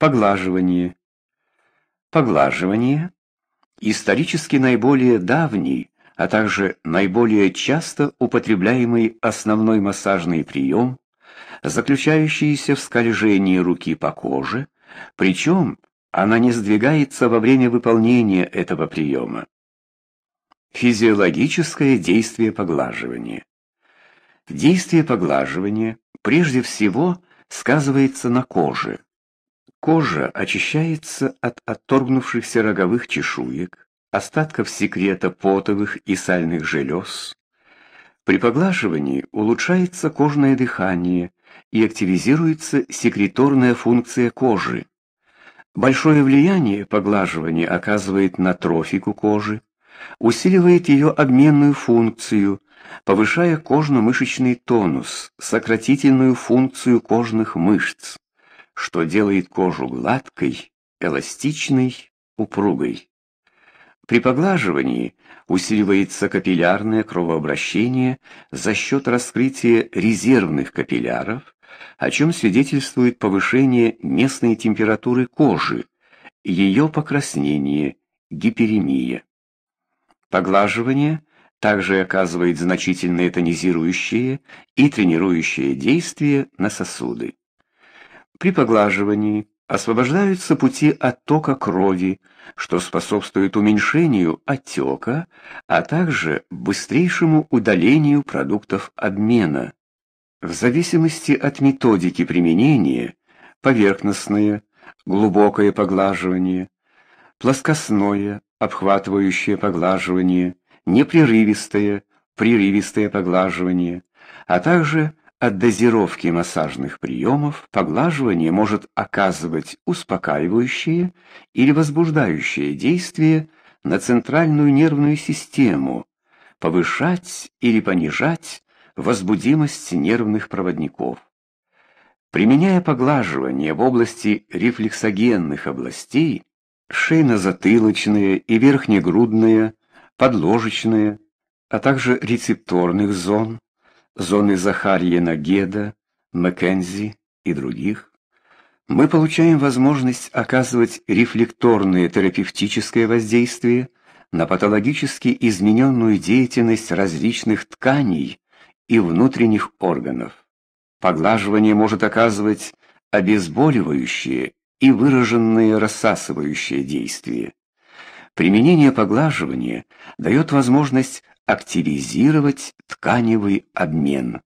Поглаживание. Поглаживание – исторически наиболее давний, а также наиболее часто употребляемый основной массажный прием, заключающийся в скольжении руки по коже, причем она не сдвигается во время выполнения этого приема. Физиологическое действие поглаживания. Действие поглаживания прежде всего сказывается на коже. Кожа очищается от отторгнувшихся роговых чешуек, остатков секрета потовых и сальных желез. При поглаживании улучшается кожное дыхание и активизируется секреторная функция кожи. Большое влияние поглаживание оказывает на трофику кожи, усиливает ее обменную функцию, повышая кожно-мышечный тонус, сократительную функцию кожных мышц что делает кожу гладкой, эластичной, упругой. При поглаживании усиливается капиллярное кровообращение за счет раскрытия резервных капилляров, о чем свидетельствует повышение местной температуры кожи, ее покраснение, гиперемия. Поглаживание также оказывает значительное тонизирующее и тренирующее действие на сосуды. При поглаживании освобождаются пути оттока крови, что способствует уменьшению отека, а также быстрейшему удалению продуктов обмена. В зависимости от методики применения поверхностное, глубокое поглаживание, плоскостное, обхватывающее поглаживание, непрерывистое, прерывистое поглаживание, а также от дозировки массажных приемов поглаживание может оказывать успокаивающее или возбуждающее действие на центральную нервную систему, повышать или понижать возбудимость нервных проводников. Применяя поглаживание в области рефлексогенных областей, шейно-затылочные и верхнегрудные, подложечные, а также рецепторных зон, зоны Захарьена Геда, Маккензи и других, мы получаем возможность оказывать рефлекторное терапевтическое воздействие на патологически измененную деятельность различных тканей и внутренних органов. Поглаживание может оказывать обезболивающее и выраженное рассасывающее действие. Применение поглаживания дает возможность активизировать тканевый обмен.